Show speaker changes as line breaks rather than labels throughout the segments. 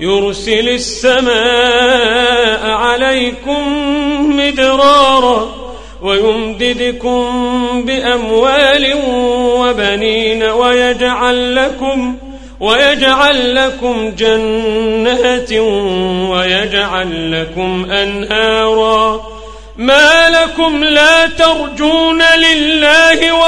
يرسل السماء عليكم مدرارا ويمددكم بأموال وبنين ويجعل لكم ويجعل لكم جنات ويجعل لكم أنهارا ما لكم لا ترجون لله وقارا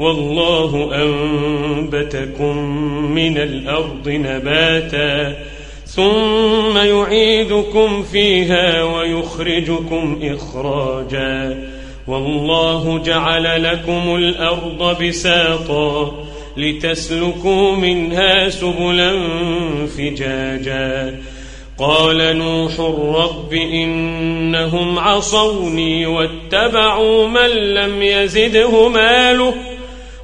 والله أنبتكم من الأرض نباتا ثم يعيدكم فيها ويخرجكم إخراجا والله جعل لكم الأرض بساطا لتسلكوا منها سبلا فجاجا قال نوح رب إنهم عصوني واتبعوا من لم يزده ماله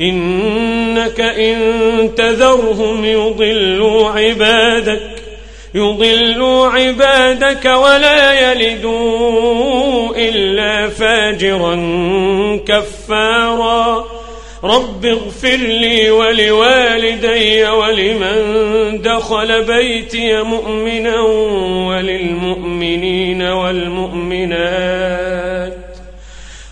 إنك إن تذرهم يضلوا عبادك يضلوا عبادك ولا يلدوا إلا فاجرا كفارا. رب اغفر لي ولوالدي ولمن دخل بيتي مؤمنا وللمؤمنين والمؤمنات.